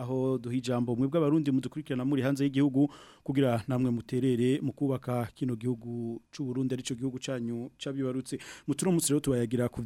aho duha ijambo mwebwe abarundi mudukurikirana muri hanze y'igihugu kugira namwe muterere mu kubaka kino gihugu cy'u Burundi cyo gihugu cyanyu cyabibarutse muturamutse rero tubayagira ku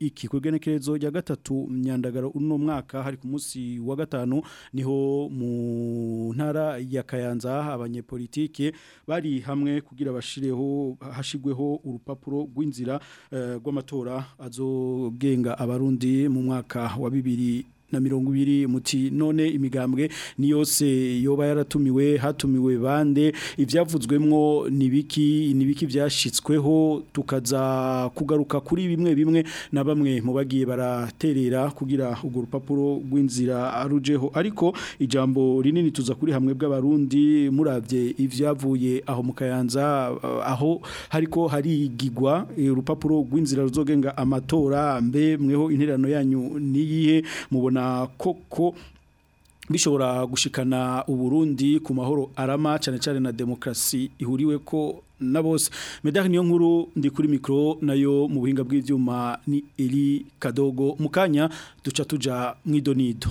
iki kugenekerezo ya gatatu myandagaro uno mwaka hari ku munsi wa gatanu niho mu ntara ya Kayanza abanyepolitike bari hamwe kugira bashireho hashigweho urupapuro rw'inzira eh, rw'amatora azogenga abarundi mu mwaka wa bibiri na mirongo ibiri muti none imigambwe ni yose yoba yaratumiwe hatumiwe bande ibyavuzwemwo nibiki nibiki byashitsweho tukaza kugaruka kuri bimwe bimwe na bamwe mu bagiye baraterera kugira urwo rupapuro rw'inzira arujeho ariko ijambo rinini tuza kuri hamwe bw'abarundi murabye ibyavuye aho mukayanza kayanza aho hariko harigigwa e, urupapuro rw'inzira ruzogenga amatora mbe mweho intererano yanyu niyihe mubona byerekana koko bishobora gushikana uburundi ku mahoro arama cyane cyane na demokrasi ihuriwe ko na bose medari niyo nkuru ndi kuri mikoro nayo mu buhinga bw'ibyuma ni iri kadogo mukanya duca tujya mu idonido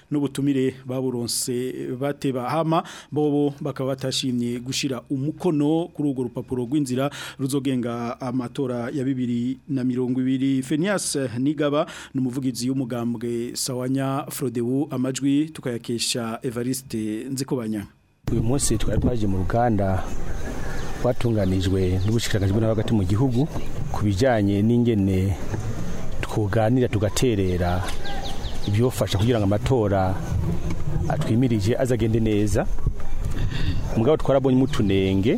n'ubutumire baburonse bateba hama bobo bakaba batashimye gushira umukono kuri urwo rupapuro rw'inzira ruzogenga amatora ya bibiri na mirongo ibiri Fenias Nigaba ni umuvugizi w'umugambwe sawanya frodebu amajwi tukayakesha Evariste Nzikobanya uyu munsi twari twaje mu ruganda rwatunganijwe n'ubushikirangajwe bw'intara hagati mu gihugu ku bijyanye n'ingene twuganira tugaterera ibyofasha kugira ngo amatora atwimirije azagende neza mugabo twarabonye umutunenge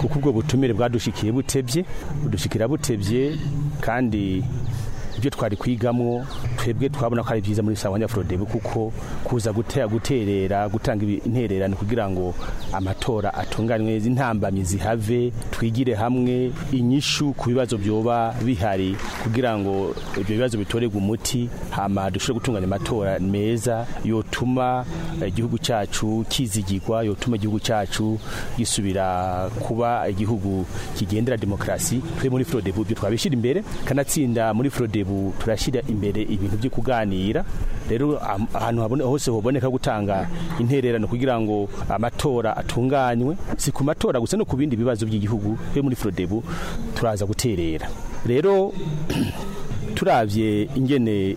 kuko ubwo butumire bwadushikiye butebye budushikira butebye kandi ibyo twari kwigamo. twebwe twabona ko ari byiza muri sawa nyafrodebe kuko kuza gutera guterera gutanga intererano kugira ngo amatora atunganywe intambamyi zihave twigire hamwe inyishu ku bibazo byoba bihari kugira ngo ibyo bibazo bitorerwe umuti hama dushobore gutunganya amatora meza yotuma igihugu cyacu kizigirwa yotuma igihugu cyacu gisubira kuba igihugu kigendera demokarasi twe muri Frodebu byo twabishira imbere kanatsinda muri Frodebu turashyira imbere ibintu byo kuganira rero ahantu hose hoboneka gutanga intererano kugira ngo amatora atunga zitunganywe si ku matora gusa no ku bindi bibazo by'igihugu yo muri forodebu turaza guterera rero turabye ingene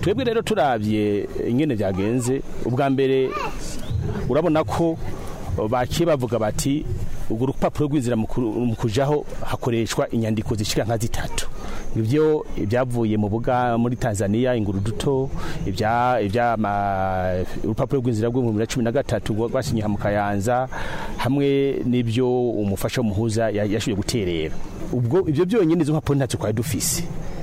twebwe rero turabye ingene byagenze ubwa mbere urabona ko bakiye bavuga bati urwo rupapuro rw'inzira mu kujaho hakoreshwa inyandiko zishyira nka zitatu ibyo ibyavuye mu buga muri tanzania inguru inguruduto urupapuro rw'inzira rw'ibihumbi bibiri na cumi na gatatu rwasinyiha mu kayanza hamwe n'ibyo umufasha w'umuhuza yashoboye guterera ubwo ibyo byonyine izo mpapuro ntacyo twari dufise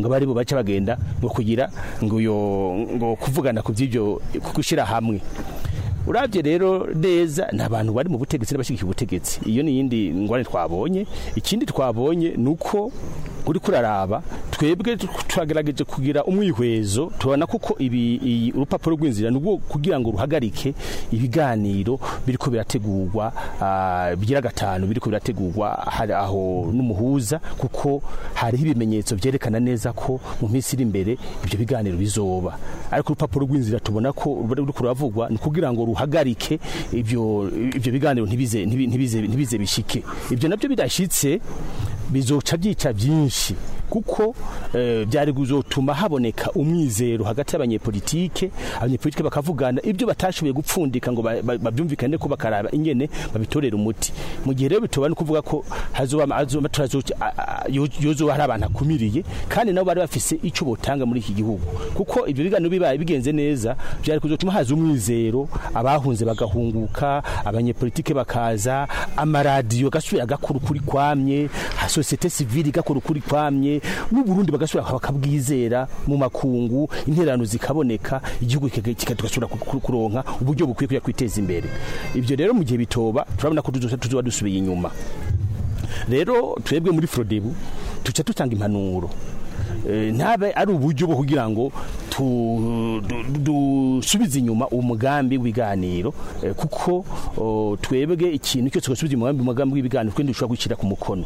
ngo bari bubace bagenda rwanda ngo kugira ngo kuvugana ku by'ibyo gushyira hamwe urabye rero neza ni abantu bari mu butegetsi n'abashyigikiye ubutegetsi iyo ni yindi ngorane twabonye ikindi twabonye nuko uri kuraraba twebwe turagerageje kugira umwihwezo tubona kuko ibi urupapuro rw'inzira nubwo kugira ngo ruhagarike ibiganiro biriko birategurwa bigira gatanu biriko birategurwa aho n'umuhuza kuko hariho ibimenyetso byerekana neza ko mu minsi iri imbere ibyo biganiro bizoba ariko urupapuro rw'inzira tubona ko ruriko ruravugwa ni kugira ngo ruhagarike ibyo biganiro ntibize bishyike ibyo nabyo bidashitse bizoca byica byinshi kuko eh, byari kuzotuma haboneka umwizero hagati y'abanyepolitike abanyepolitike bakavugana ibyo batashoboye gupfundika ngo babyumvikane ko bakaraba ingene babitorera umuti mu gihe rero bitobana kuvuga ko yuzuba hari abantu akumiriye kandi nabo bari bafise icyo botanga muri iki gihugu kuko ibyo biganiro bibaye bigenze neza byari kuzotuma haza umwizero abahunze bagahunguka abanyepolitike bakaza amaradiyo agasubira agakora kuri kwamye sosiyete sivili igakora kuri kwamye imbere n'uburundi bagasubira bakabwizera mu makungu interano zikaboneka igihugu kigasubira kuronka uburyo bukwiye kujya kwiteza imbere ibyo rero mu gihe bitoba turabona ko tuzuba dusubiye inyuma rero twebwe muri forodebu tuca dutanga impanuro eh, ntabe ari uburyo bwo kugira ngo dusubize inyuma umugambi w'ibiganiro eh, kuko twebwe ikintu cyose twasubiza umugambi w'ibiganiro kandi dushobora gushyira ku mukono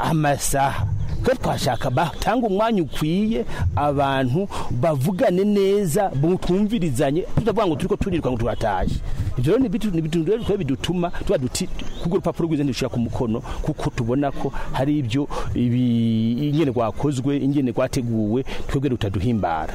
amasaha twe twashaka batanga umwanya ukwiye abantu bavugane neza butwumvirizanye tutavuga ngo turi ko turirirwa ngo turataye ibyo rero ni ibintu rero bidutuma tuba duti kubwo urupapuro rw'izindi dushyira ku mukono kuko tubona ko hari ibyo ingene rwakozwe ingene rwateguwe twebwe rutaduhimbara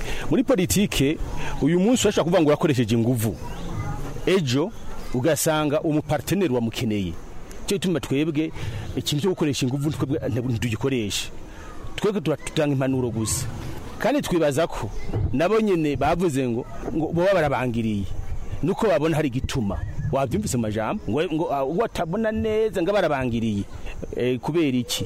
muri politike uyu munsi urashobora kuvuga ngo urakoresheje inguvu ejo ugasanga umupariteri wamukeneye cyo gituma twebwe ikintu cyo gukoresha ingufu ntitugikoreshe twebwe turatanga impanuro gusa kandi twibaza ko nabo nyine bavuze ngo baba barabangiriye nuko babona hari igituma wabyumvise mu majambo ngo uwo atabona neza ngo barabangiriye eh, kubera iki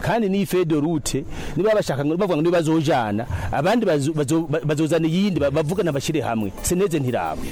kandi n'iyi federute niba bashaka bavuga ngo bazojana abandi bazozana iyindi bavugana bashyire hamwe seneze ntirabwe.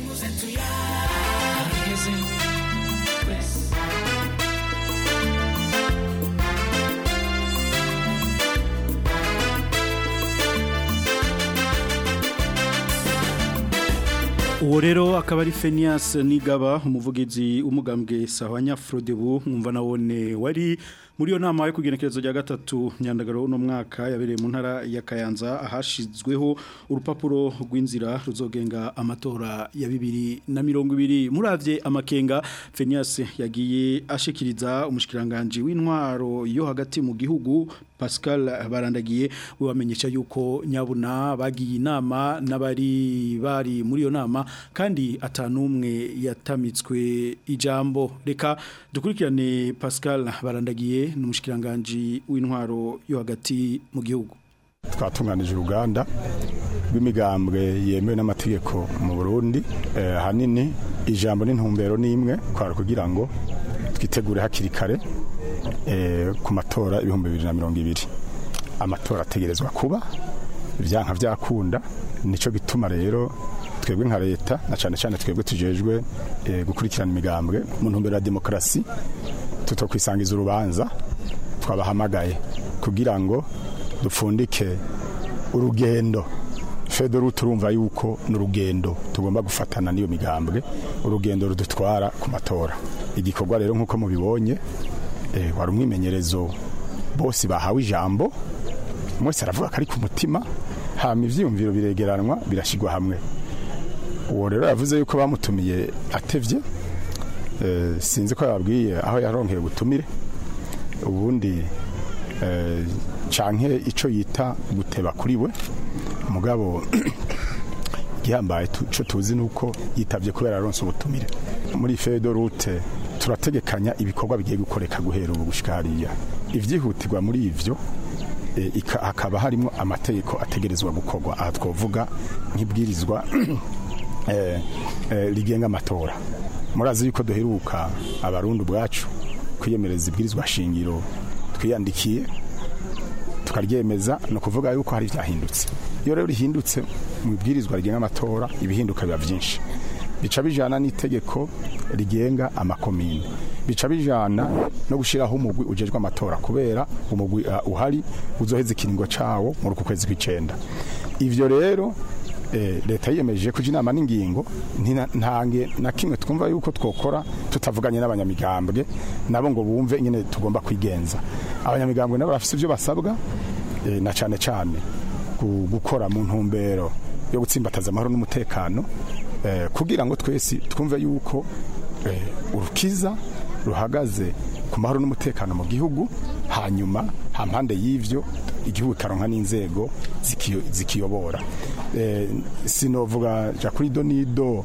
uwo rero akaba ari Fenias Nigaba umuvugizi umugambwe Sahwanya Frodebu mwumva nawone wari muri iyo nama yo kugenekerezo rya gatatu nyandagaro uno mwaka yabereye mu ntara ya kayanza ahashyizweho urupapuro rw'inzira ruzogenga amatora ya bibiri na mirongo ibiri murabye amakenga fenias yagiye ashikiriza umushikiranganji w'intwaro yo hagati mu gihugu pascal barandagiye wabamenyesha yuko nyabuna bagiye inama n'abari bari muri iyo nama kandi atanumwe yatamitswe ijambo reka dukurikirane pascal barandagiye Kayire w'intwaro yo hagati mu gihugu twatunganije uruganda rw'imigambwe yemewe n'amategeko mu Burundi eh, ahanini ijambo n'intumbero ni imwe kwara kugira ngo twitegure hakiri kare eh, ku matora ibihumbi bibiri na mirongo ibiri amatora ategerezwa kuba ibyanka byakunda nicyo gituma rero twebwe nka leta na cyane cyane twebwe tujejwe eh, gukurikirana imigambwe mu ntumbero ya demokarasi kwisangiza urubanza twabahamagaye kugira ngo dufundike urugendo fedora turumva yuko n’urugendo tugomba gufatana n'iyo migambwe eh? urugendo rudutwara ku matora igikorwa rero nk'uko mubibonye eh, wari umwimenyerezo bose bahawe ijambo mwese aravuga ko ari ku mutima hama ibyiyumviro biregeranwa birashyirwa hamwe uwo rero yavuze yuko bamutumiye atebye Eh, sinzi ko yabwiye aho yaronkeye ubutumire ubundi eh, canke icyo yita guteba kuri we mugabo igihambaye cyo tuzi ni uko yitabye kubera yaronse ubutumire muri fedo rute turategekanya ibikorwa bigiye gukoreka guhera ubu gushyika hariya ibyihutirwa muri ibyo eh, hakaba harimo amategeko ategerezwa gukorwa aha twavuga nk'ibwirizwa rigenga amatora murazi yuko duheruka abarundi ubwacu kwiyemereza ibwirizwa shingiro twiyandikiye tukaryemeza ni ukuvuga yuko hari ibyahindutse iyo rero rihindutse mu ibwirizwa rigenga amatora ibihinduka biba byinshi bica bijyana n'itegeko rigenga amakomine bica bijyana no gushyiraho umugwi ugejwe amatora kubera umugwi uh, uhari uzoheza ikiringo cawo muri uku kwezi kw'icyenda ivyo rero leta yemeje kujya inama n'ingingo ntange na kimwe twumva yuko twokora tutavuganye n'abanyamigambwe nabo ngo bumve nyine tugomba kwigenza abanyamigambwe nabo bafite ibyo basabwa na cyane cyane gukora mu ntumbero yo gutsimbataza amahoro n'umutekano kugira ngo twese twumve yuko urukiza ruhagaze ku mahoro n'umutekano mu gihugu hanyuma hampande y'ibyo igihugu ikaronka n'inzego zikiyobora eh, sinovuga ja nido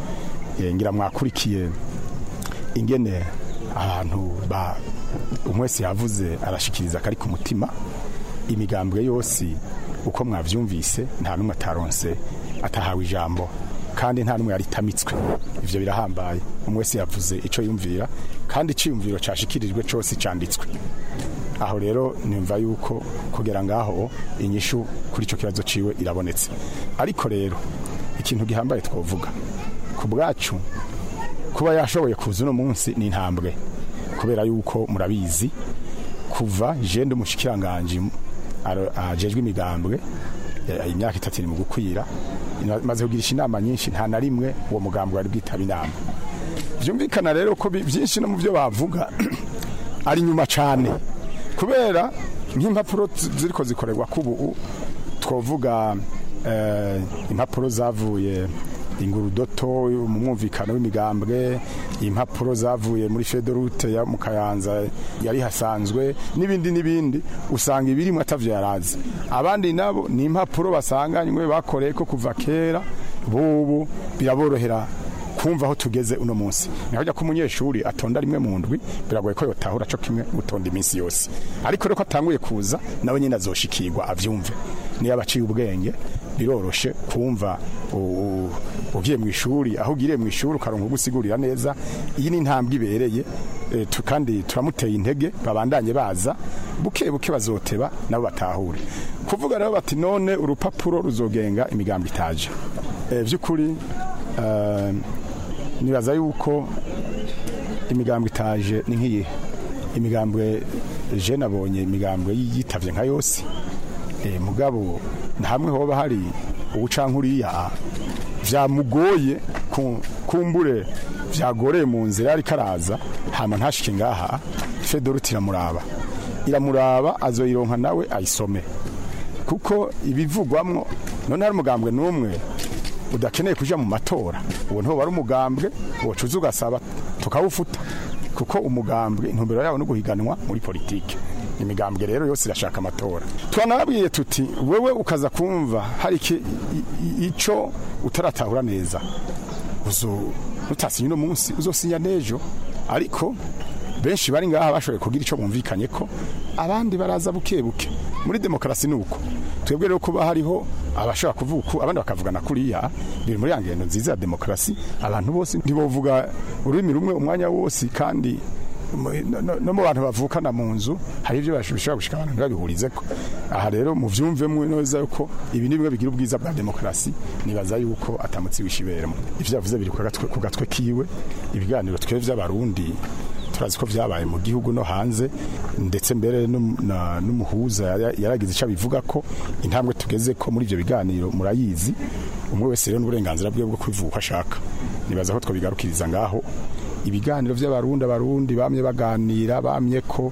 eh, ngira mwakurikiye ingene abantu ba umwese yavuze arashikiriza kari ku mutima imigambwe yose uko mwabyumvise nta n'umwe ataronse atahawe ijambo kandi nta n'umwe yaritamitswe ibyo birahambaye umwese yavuze icyo yumvira kandi icyiyumviro cyashikirijwe cyose cyanditswe aho rero nimva yuko kugera ngaho inyishu kuri icyo kibazo ciwe irabonetse ariko rero ikintu gihambaye twavuga ku bwacu kuba yashoboye kuza uno munsi ni intambwe kubera yuko murabizi kuva jende umushikiranganje ajejwe imigambwe imyaka itatu iri mu gukwira maze kugirisha inama nyinshi nta na rimwe uwo mugambwe wari bwitaba inama byumvikana rero ko byinshi no mu byo bavuga ari nyuma cyane kubera nk'impapuro ziriko zikorerwa kubu twavuga eh, impapuro zavuye ingurudoto umwumvikano w'imigambwe impapuro zavuye muri federute ya mu yari hasanzwe n'ibindi n'ibindi usanga ibirimo atavyarazi abandi nabo ni impapuro basanganywe bakoreye ko kuva kera bubu biraborohera kumva aho tugeze uno munsi ni ko umunyeshuri atonda rimwe mu ndwi biragoye ko yotahura cyo kimwe gutonda iminsi yose ariko rero ko atanguye kuza nawe nyine azoshikirwa abyumve niyo abaciye ubwenge biroroshe kumva ugiye mu ishuri aho ugiriye mu ishuri ukaronka gusigurira neza iyi ni intambwe ibereye e, kandi turamuteye intege babandanye baza buke buke bazoteba nabo batahure kuvuga rero bati none urupapuro ruzogenga imigambi itaje by'ukuri e, e, nibaza yuko imigambi itaje ni nk'iyihe imigambwe je nabonye imigambwe yitavye nka yose eh mugabo ntamwe hoba hari ubucankuriya vyamugoye kumbure vyagoreye mu nzira ari karaza hama ntashike ngaha fedoruti iramuraba iramuraba azoyironka nawe ayisome kuko ibivugwamwo none hari umugambwe n'umwe udakeneye kujya mu matora uwo ntuba ari umugambwe wacuza ugasaba tukawufuta kuko umugambwe intumbero yabo no guhiganwa muri politiki imigambwe rero yose irashaka amatora twanababwiye tuti wewe ukaza kumva hari icyo utaratahura neza utasinya uno munsi uzosinya n'ejo ariko benshi bari ngaha bashoboye kugira icyo bumvikanye ko abandi baraza buke buke muri demokarasi ni uko twebwe rero kuba hariho abashaka kuvuka abandi bakavugana kuriya biri muri ya ngendo nziza ya demokarasi abantu bose ntibavuga ururimi rumwe umwanya wose kandi no mu bantu bavukana mu nzu hari ibyo bashobora gushika abantu ntibabihurize ko aha rero mu byumve mwe neza yuko ibi ni bimwe bigira ubwiza bwa demokarasi nibaza yuko atamutse wishiberamo ibyo yavuze biri ku gatwe kiwe ibiganiro twe by'abarundi turazi ko byabaye mu gihugu no hanze ndetse mbere n'umuhuza yaragize icyo abivuga ko intambwe tugeze ko muri ibyo biganiro murayizi umwe wese rero n'uburenganzira bwe bwo kwivuka ashaka nibaza aho twabigarukiriza ngaho ibiganiro by'abarundi abarundi bamye baganira bamye ko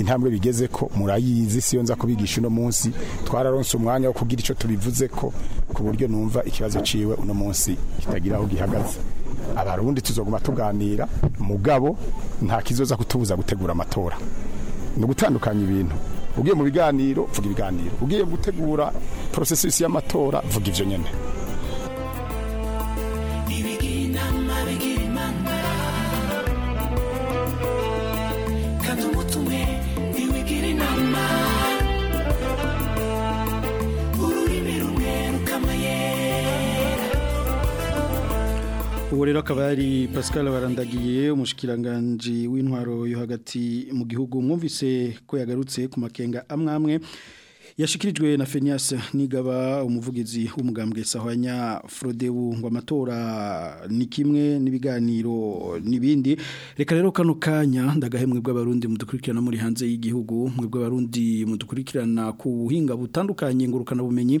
intambwe bigeze ko murayizi si yo nza kubigisha uno munsi twararonse umwanya wo kugira icyo tubivuze ko ku buryo numva ikibazo ciwe uno munsi kitagira aho gihagaze abarundi tuzoguma tuganira mugabo nta kizoza kutubuza gutegura amatora ni ugutandukanya ibintu ugiye mu biganiro vuga ibiganiro ugiye gutegura porosesisi y'amatora vuga ibyo nyine ubu rero akaba yari Pascal barandagiye umushikiranganji w'intwaro yo hagati mu gihugu mwumvise ko yagarutse ku makenga amwe amwe yashikirijwe na Fenias nigaba umuvugizi w'umugambwe sahwanya Frodewu ngo amatora ni kimwe n'ibiganiro n'ibindi reka rero kano kanya ndagahemwe bw'abarundi mudukurikirana muri hanze y'igihugu mwebwe abarundi mudukurikirana ku buhinga butandukanye ngurukana bumenyi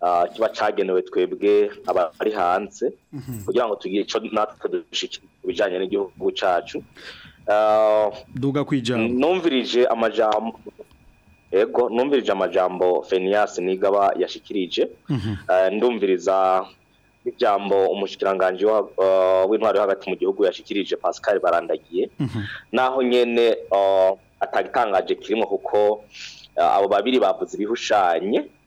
ah, kiba cyagenewe twebwe abari hanze mhm. kugira ngo tugire icyo natwe dushyikiriza ku bijyanye n'igihugu cyacu ah, duga ku numvirije amajambo yego numvirije amajambo feniyasi nigaba yashyikirije mhm. eh, ndumviriza ibyambo umushikiranganji uh, w'intwari uh, hagati mu gihugu yashikirije Pascal Barandagiye mhm. naho nyene uh, atagitangaje kirimo kuko uh, abo babiri bavuze ibihushanye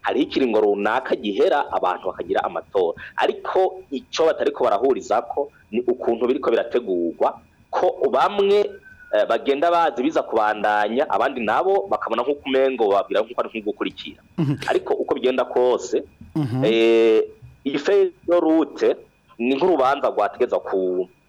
hari ikiringo runaka gihera abantu bakagira amatora ariko icyo batari ko barahuriza ko ni ukuntu biri ko birategurwa ko bamwe Eh, bagenda bazi biza kubandanya abandi nabo bakabona nk'uko umengo babwira nk'uko ari nk'ugukurikira mhm. ariko uko bigenda kose mhm. eh, iyi rute ni nk'urubanza rwategereza ku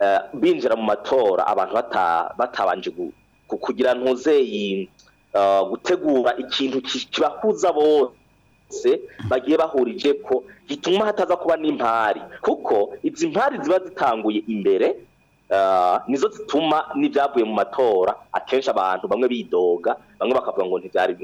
eh, binjira mu matora abantu batabanje kugira ntuzeyi oh, gutegura ikintu kibahuza bose bagiye bahurije ko gituma hataza kuba n'impari kuko izi mpari ziba zitanguye imbere Ah, nizo zituma n'ibyavuye mu matora akenshi abantu bamwe bidoga bamwe bakavuga ngo ntibyari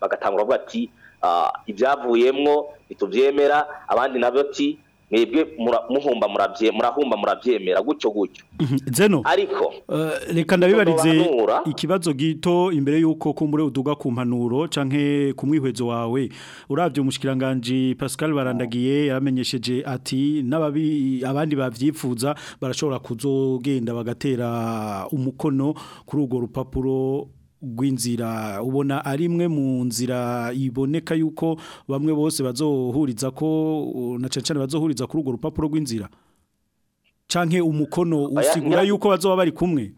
bagatangura bavuga ati ah, ibyavuyemwo ntitubyemera abandi nabyo ati mwebwe muhumba murabye murahumba murabyemera gutyo gutyo mhm. zeno ariko eh, reka ndabibarize ikibazo gito imbere y'uko kumbure uduga ku mpanuro canke ku wawe urabye umushikiranganje Pascal barandagiye yamenyesheje ati n'ababi abandi bavyifuza barashobora kuzogenda bagatera umukono kuri urwo rupapuro rw'inzira ubona ari imwe mu nzira iboneka yuko bamwe bose bazohuriza ko na bazohuriza kuri urwo rupapuro rw'inzira canke umukono usigura yuko bazoba bari kumwe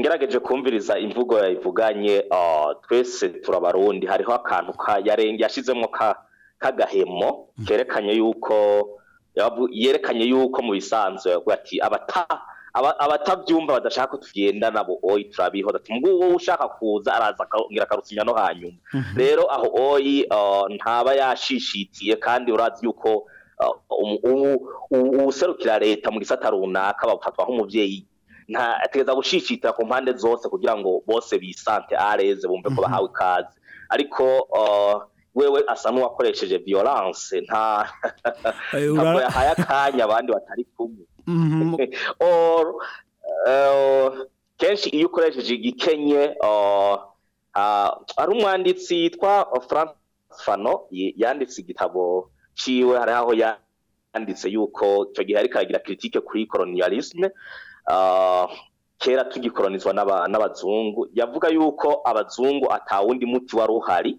ngerageje kumviriza imvugo yayivuganye ah, twese turabarundi hariho akantu yashizemo k'agahemo mm. kerekanye yuko yerekanye yuko mu bisanzwe ati abata abatabyumva badashaka ko tugenda nabo oyi turabiho ngubu ushaka kuza araza akongera akarusinya no hanyuma mhm. rero aho oyi uh, ntaba yashishitiye kandi urazi yuko uh, uwuserukira leta mu gisata runaka bafatwa nk'umubyeyi ntateza gushishitira ku mpande zose kugira ngo bose bisante areze bumve ko mhm. bahawe ikaze ariko uh, wewe asa n'uwakoresheje violence nta ntabwo yahaye akanya abandi batari kumwe Mhm. Uh, kenshi iyo ukoresheje igikenye hari uh, uh, umwanditsi yitwa fano yanditse igitabo ciwe hari aho yanditse yuko icyo gihe ariko aragira kiritike kuri kolonialisme kera tugikolonizwa n'abazungu yavuga yuko abazungu atawundi muti wari uhari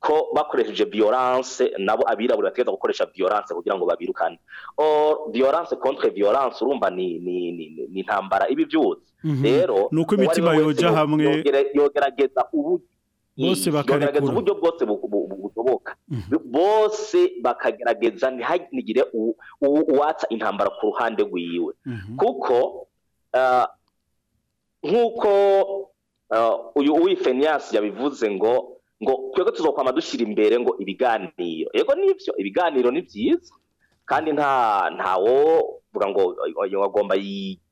ko bakoresheje violence nabo abirabura bategeza gukoresha violence kugira ngo babirukane or violence contre violence urumva ni ni ni, ni mhm. rero nuko imitima yoja hamwe yogerageza ubu bose uburyo bwose bushoboka mhm. bose bakagerageza ntihagire uwatsa intambara ku ruhande rwiwe mhm. kuko uh, nk'uko uh, uyu uwifeniyasi yabivuze ngo ngo twebwe tuzokwama dushyira imbere ngo ibiganiro yego nibyo ibiganiro ni byiza kandi nta ntawo vuga ngo agomba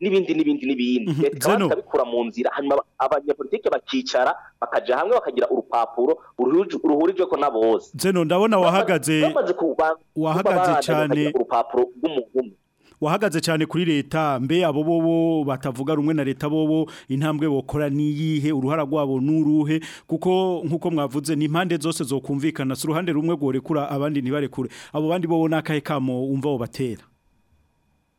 n'ibindi n'ibindi n'ibindi mhm. leta ikabikura mu nzira hanyuma abanyapolitike bakicara bakajya hamwe bakagira urupapuro ruhurije ko nabo bose ndabona wahagaze wahagaze cyane urupapuro rw’umuhungu wahagaze cyane kuri leta mbe abo bobo batavuga rumwe na leta bobo intambwe bokora niyihe uruhara rwabo nuruhe kuko nkuko mwavuze ni impande zose zokumvikana si uruhande rumwe gorekura abandi ntibarekure abo bandi bobo nakahe kamo umva bo batera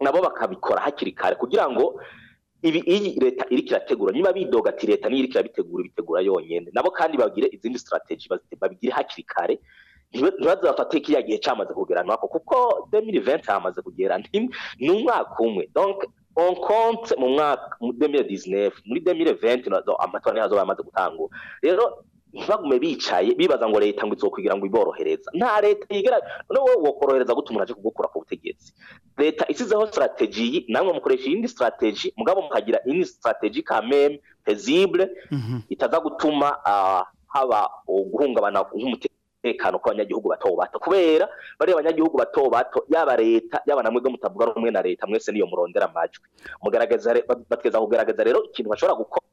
nabo bakabikora hakiri kare kugira ngo ibi iyi leta iri kirategura nyuma bidoga leta niyo iri kirabitegura ibitegura yonyine nabo kandi bagire izindi sitarateji babigire hakiri kare ntibazabafate kiriya gihe cyamaze kugera kuko demiri venti hamaze kugera ni umwaka umwe onkonte mu mwaka demire dizinefu muri demire venti amatora niyo azoba yamaze gutangura rero ntibagume bicaye bibaza ngo leta ngo izo kugira ngo iborohereza nta leta yigera wowe wokorohereza gute umuntu aje kugukura ku butegetsi leta isizeho sitarategiyi namwe mukoresha iyindi sitarateji mugabo mukagira iyindi sitarateji kameme pezibure mhm. itaza gutuma ah, haba oh, guhungabana nk'umutekano umutekano kw'abanyagihugu bato bato kubera bari abanyagihugu bato bato yaba leta yaba namwe go mutavuga rumwe na leta mwese niyo murondera amajwi batweza kugaragaza rero ikintu bashobora gukora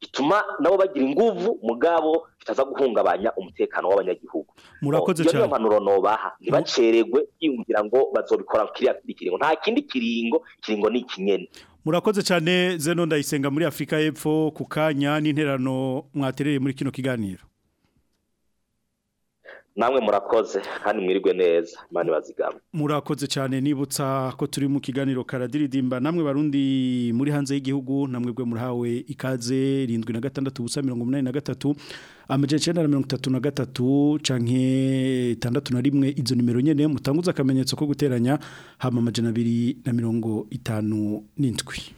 gituma nabo bagira inguvu mugabo kitaza guhungabanya umutekano w'abanyagihugu murakoze cyane iyo mpanuro nobaha ntibaceregwe yumvira ngo bazobikora kiriya kiringo nta kindi kiringo kiringo ni ikinyene murakoze cyane zeno ndayisenga muri Afrika y'Epfo ku kanya n'interano mwaterereye muri kino kiganiro namwe murakoze kandi mwirwe neza mani bazigamwe murakoze cyane nibutsa ko turi mu kiganiro karadiridimba namwe barundi muri hanze y'igihugu namwe gwe murahawe ikaze rindwi na gatandatu ubusa mirongo inani na gatatu amajana icyenda na gatatu canke itandatu na rimwe izo nimero nyine mutanguza akamenyetso ko guteranya hama amajana abiri na mirongo itanu n'indwi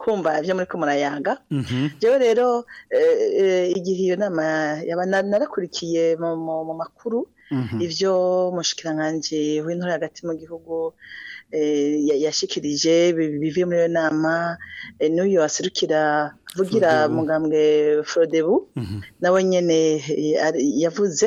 kumva ibyo muri ko murayaga mhm. rero rero eh, igihe iyo nama narakurikiye mu makuru mhm. ibyo mushikiranganje w'intore hagati mu gihugu eh, yashikirije bivuye muri iyo nama n'uyu waserukira avugira mugambwe forodebu mhm. nawe nyine yavuze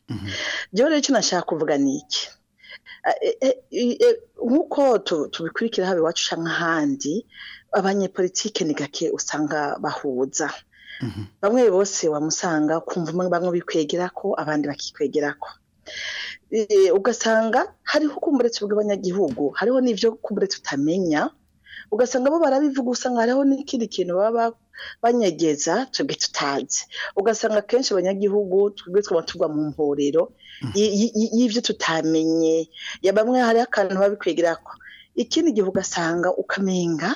rero icyo nashaka kuvuga ni iki nk'uko tubikurikira haba iwacu cyangwa ahandi abanyepolitike ni gake usanga bahuza mhm. bamwe bose wamusanga kumva bamwe bikwegera ko abandi bakikwegera ko ugasanga hariho kumbure tubwira abanyagihugu hariho n'ibyo kumbure tutamenya ugasanga bo barabivuga usanga hariho n'ikindi kintu baba banyegeza twebwe tutazi ugasanga akenshi abanyagihugu twebwe twaba tuva mu mvuriro mm. y'ibyo tutamenye bamwe hariho akantu babikwigiraho ikindi gihe ugasanga ukamenga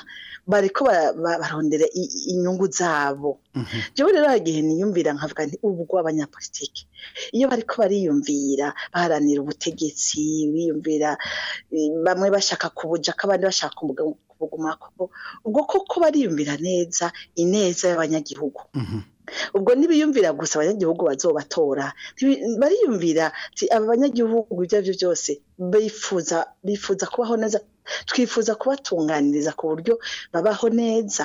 bariko barondera inyungu zabo njyewe mhm. rero hari igihe niyumvira nkavuga nti ubwo abanyapolitiki iyo bariko bariyumvira baharanira ubutegetsi biyumvira bamwe bashaka kubujaka abandi bashaka kubugumakoko ubwo koko bariyumvira neza ineza y'abanyagihugu mhm. ubwo ntibiyumvira gusa abanyagihugu bazobatora bariyumvira aba banyagihugu ibyo ari byo byose bifuza kubaho neza twifuza kubatunganiriza ku buryo babaho neza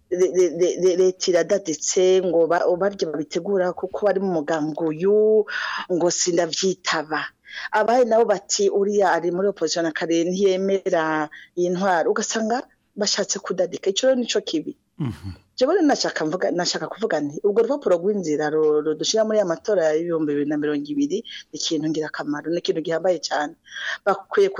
leta iradaditse ngo baryo babitegura kuko bari mu muganga uyu ngo sinabyitaba abaye nabo bati uriya ari muri opozisiyo na kare ntiyemera iyi ntwaro ugasanga bashatse kudadika icyo rero nicyo kibi mhm. jabone nashaka kuvuga nti urwo rupapuro rw'inzira dushyira muri aya matora y'ibihumbi bibiri na mirongo ibiri ni ikintu ngirakamaro ni ikintu gihambaye cyane bakwiye ko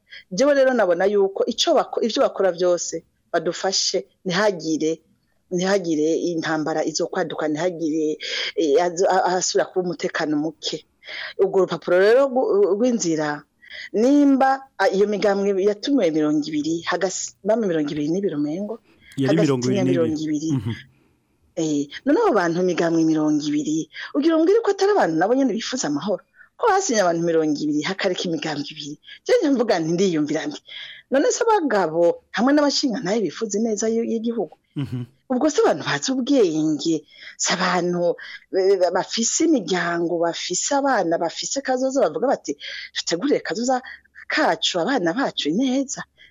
njyewe rero nabona yuko icyo ibyo bakora byose badufashe ntihagire ntihagire intambara izo kwaduka ntihagire eh, ahasubira kuba umutekano muke urwo rupapuro rero rw'inzira nimba iyo migambwe yatumiwe mirongo ibiri hagati mirongo ibiri n'ibiromengo hagati ya mirongo ibiri mhm. eh, noneho abantu migambwe mirongo ibiri ugira ngo ko atari abantu nabo nyine bifuza amahoro ko hasinye abantu mirongo ibiri hakareka imigambi ibiri njye mvuga nti ndiyumvira none se abagabo hamwe n'abashinga nayo bifuza neza y'igihugu mhm. ubwo se abantu bazi ubwenge si abantu bafise imiryango bafise abana bafise kazoza bavuga bati dutegurire kazoza kacu abana bacu neza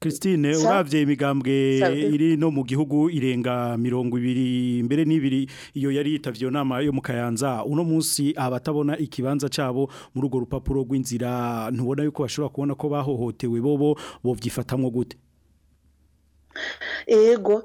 Christine urabye imigambwe iri no mu gihugu irenga mirongo ibiri mbere n'ibiri iyo yari yitavye nama yo mu uno munsi abatabona ikibanza cabo mu urwo rupapuro rw'inzira ntubona yuko bashobora kubona ko bahohotewe bobo bo byifatamwe gute ego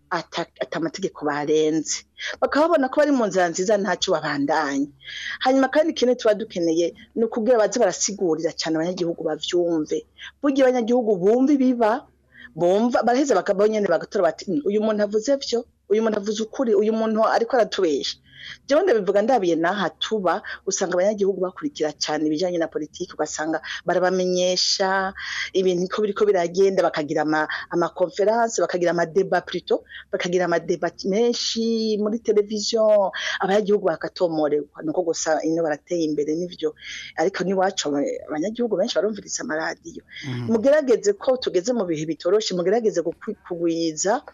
atamategeko barenze bakababona ko bari mu nzira nziza ntacyo babandanya hanyuma kandi ikintu tuba dukeneye ni ukubwira baze barasigurira cyane abanyagihugu babyumve burya abanyagihugu bumva ibiba bumva baraheza bakaba nyine bagatora bati mm, uyu muntu avuze byo uyu muntu avuze ukuri uyu muntu ariko aratubeshya byo ndabivuga ndabiye n'aha tuba usanga abanyagihugu bakurikira cyane ibijyanye na politiki ugasanga barabamenyesha ibintu ko biri ko biragenda bakagira amakonferanse bakagira amadeba purito bakagira amadeba menshi muri televiziyo abanyagihugu bakatomorerwa nuko gusa ino barateye imbere n'ibyo ariko n'iwacu abanyagihugu benshi barumviriza amaradiyo mm. mugerageze ko tugeze mu bihe bitoroshye mugerageze kugwiza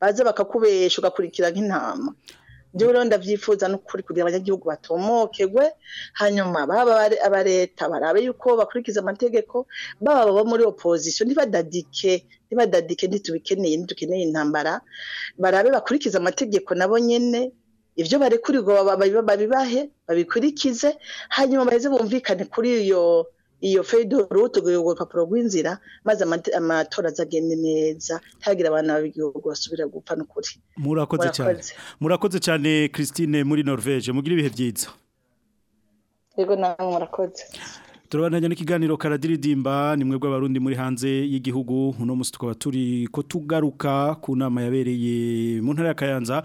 baze bakakubesha ugakurikira nk'intama njyewe rero ndabyifuza n'ukuri kugira abanyagihugu batumukegwe hanyuma baba aba leta barabe yuko bakurikiza amategeko baba baba muri opozisiyo ntibadadike ntibadadike ntitubikeneye ntitukeneye intambara barabe bakurikiza amategeko nabo nyine ibyo barekurirwa babibahe babikurikize hanyuma baheze bumvikane kuri iyo iyo feyide uruteguye urupapuro rw'inzira maze amatora azagenda neza ntagira abantu b'igihugu basubira gupfa n'ukuri murakoze cyane murakoze cyane christine muri norvege mugire ibihe byiza yego nawe murakoze turabandanya n'ikiganiro karadiridimba ni mwebwe abarundi muri hanze y'igihugu uno munsi tukaba turi ko tugaruka ku nama yabereye mu ntara ya kayanza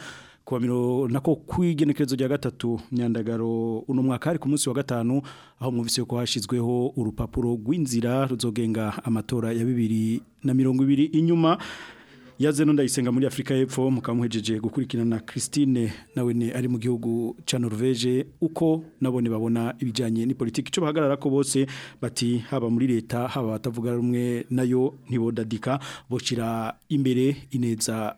kuwamiro nako kwigenekerezo rya gatatu myandagaro uno mwaka hari ku munsi wa gatanu aho mwumvise ko hashizweho urupapuro rw'inzira ruzogenga amatora ya bibiri na mirongo ibiri inyuma yaze no ndayisenga muri Afrika y'Epfo mukamuhejeje gukurikirana na Christine nawe ne ari mu gihugu ca Norvege uko nabone babona ibijanye ni politiki cyo bahagarara ko bose bati haba muri leta haba batavuga rumwe nayo ntibodadika boshira imbere ineza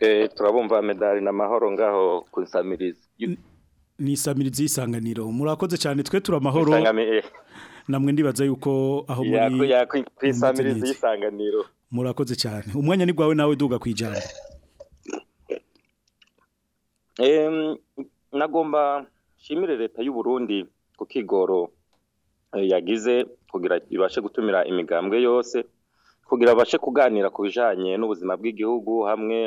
eh, turabumva medali na mahoro ngaho ku ni isamirizi y'isanganiro murakoze cyane twe turamahoro namwe ndibaza yuko aho muri ku isamirizi y'isanganiro murakoze cyane umwanya ni bwawe nawe duga ku ijana nagomba nshimire leta y'uburundi ku kigoro Eh, yagize kugira ibashe gutumira imigambwe yose kugira abashe kuganira ku bijyanye n'ubuzima bw'igihugu hamwe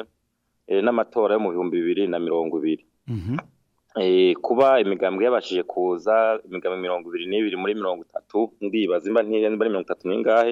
eh, n'amatora yo mu bihumbi bibiri na mirongo ibiri mhm. eh, kuba imigambwe yabashije kuza imigambwe mirongo ibiri n'ibiri muri mirongo itatu ndibaza imba ari mirongo itatu n'ingahe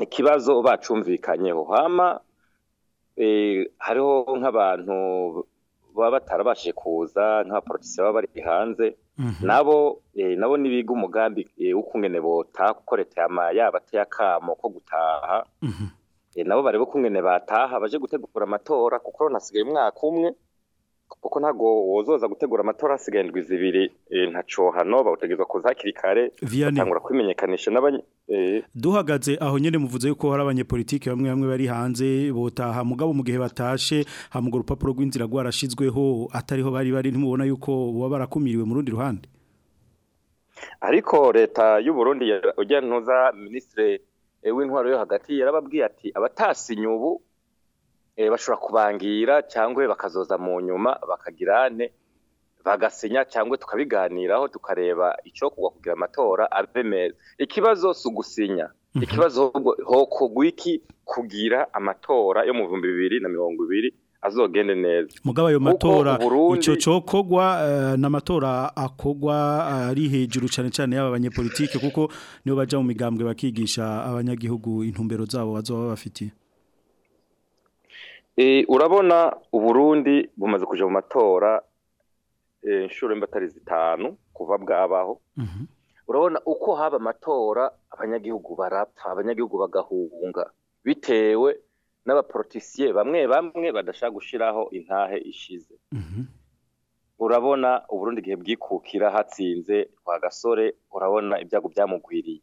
ikibazo bacumvikanyeho hama eh, hariho nk'abantu baba batarabashije kuza nk'abaporotisi baba bari hanze mhm. nabo nabo nibiga umugambi w'ukungene bota kuko leta yabateye akamo ko gutaha mhm. nabo barebe ukungene bataha baje gutegura amatora kuko hasigaye umwaka umwe kuko ntabwo wozoza gutegura amatorasi gendwi zibiri eh, ntacohano bawutegezwa kuza kuzakiri kare batangura kwimenyekanisha n'abanye eh, duhagaze aho nyine muvuze yuko hari abanyepolitiki bamwe bamwe bari hanze botaha mugabo mu gihe batashe hamuga urupapuro rw'inzira rwarashyizweho atariho bari bari ntimubona yuko baba barakumiriwe mu rundi ruhande ariko leta y'uburundi ujya ntuza minisitiri eh, w'intwaro yo hagati yarababwiye ati abatasinye ubu Eh, bashobora kubangira cyangwa bakazoza mu nyuma bakagirane bagasinya cyangwa tukabiganiraho tukareba icyo kugwa kugira amatora abe meza ikibazo si ugusinya mhm. ikibazo ho kugwa kugira amatora yo mu bihumbi bibiri na mirongo ibiri azogende neza mugabo ayo matora icyo cokogwa eh, n'amatora akogwa eh, ari hejuru cyane cyane yaba abanyepolitike kuko nibo bajya mu migambwe bakigisha abanyagihugu intumbero zabo bazoba bafitiye Eh, urabona uburundi bumaze kujya mu matora eh, inshuro y'imbatari zitanu kuva bwabaho mhm. urabona uko haba amatora abanyagihugu barapfa abanyagihugu bagahunga bitewe n'abaporotisiye bamwe bamwe badashaka gushyiraho intahe ishize mhm. urabona uburundi igihe bwikukira hatsinze kwa gasore urabona ibyago byamugwiriye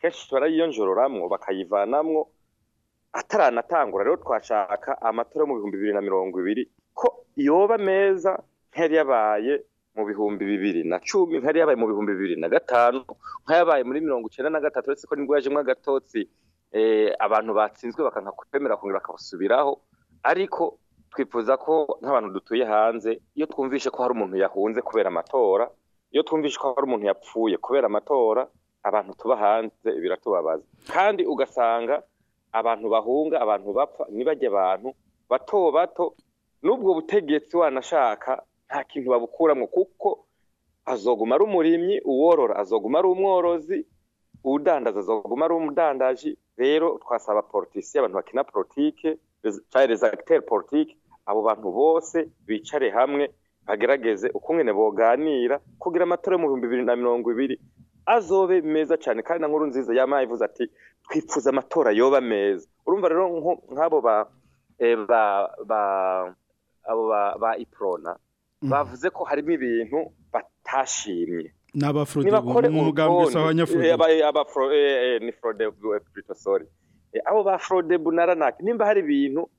kenshi barayiyonjororamwo bakayivanamwo ataranatangura rero twashaka amatora mu bihumbi bibiri na mirongo ibiri ko yoba meza nk'ari yabaye mu bihumbi bibiri na cumi nk'ari yabaye mu bihumbi bibiri na gatanu nk'ayabaye muri mirongo icyenda na gatatu uretse ko nibwo yajemo agatotsi eh, abantu batsinzwe bakanka kwemera kongera bakabusubiraho ariko twifuza ko nk'abantu dutuye hanze iyo twumvishe ko hari umuntu yahunze kubera amatora iyo twumvishe ko hari umuntu yapfuye kubera amatora abantu tuba hanze biratubabaza kandi ugasanga abantu bahunga abantu bapfa ntibajye abantu bato bato n'ubwo butegetsi wanashaka nta kintu babukuramo kuko azoguma ari umurimyi uworora azoguma ari umworozi uwudandaza azoguma ari umudandaji rero twasaba politisi abantu bakina politike cyari rezagiteri politiki abo bantu bose bicare hamwe bagerageze uko nyine boganira kugira amatora yo mu bihumbi bibiri na mirongo ibiri azobe meza cyane kandi na nkuru nziza yamaye ivuze ati twifuza amatora yoba meza urumva rero nk'abo ba abo ba iprona bavuze ko harimo ibintu batashimye ni abafurode ni umugambi wese w'abanyafurode ni forode Eh, abo ba forodebu na ranake nimba hari ibintu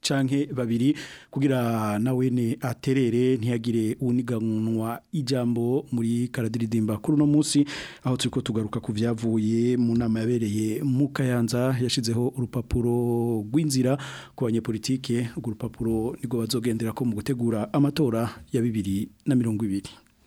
canke babiri kugira nawene aterere ntiyagire uniganwa ijambo muri karadiridimba kuri uno munsi aho turiko tugaruka ku vyavuye mu nama yabereye mu Kayanza yashizeho urupapuro rw'inzira ku banyepolitike urwo rupapuro nirwo bazogendera ko mu gutegura amatora ya bibiri na mirongo ibiri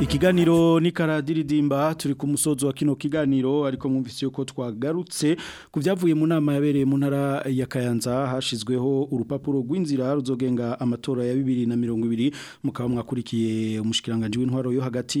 ikiganiro ni karadiridimba turi ku musozo wa kino kiganiro ariko mwumvise yuko twagarutse ku byavuye mu nama yabereye mu ntara ya kayanza hashyizweho urupapuro rw'inzira ruzogenga amatora ya bibiri na mirongo ibiri mukaba mwakurikiye umushikiranganji w'intwaro yo hagati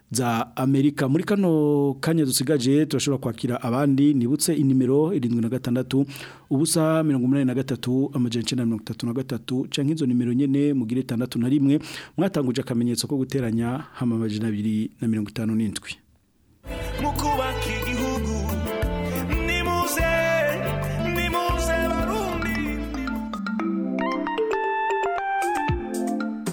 za Amerika muri kano kanya dusigaje turashobora kwakira abandi nibutse inimero 76 ubusa 183 amajencena 33 canke izo nimero nyene mugire 6 na rimwe mwatanguje akamenyetso ko guteranya hamamajina 2 na 57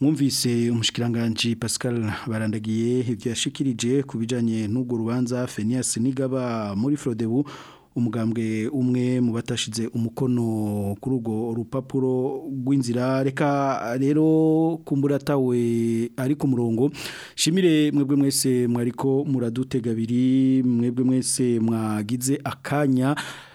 mwumvise umushikiranganji Pascal barandagiye ibyo yashikirije ku bijyanye n'urwo rubanza Fenias Nigaba muri Frodebu umugambwe umwe mu batashize umukono kuri urwo rupapuro rw'inzira reka rero kumburatawe ari ku murongo shimire mwebwe mwese mwariko muradutega mwebwe mwese mwagize akanya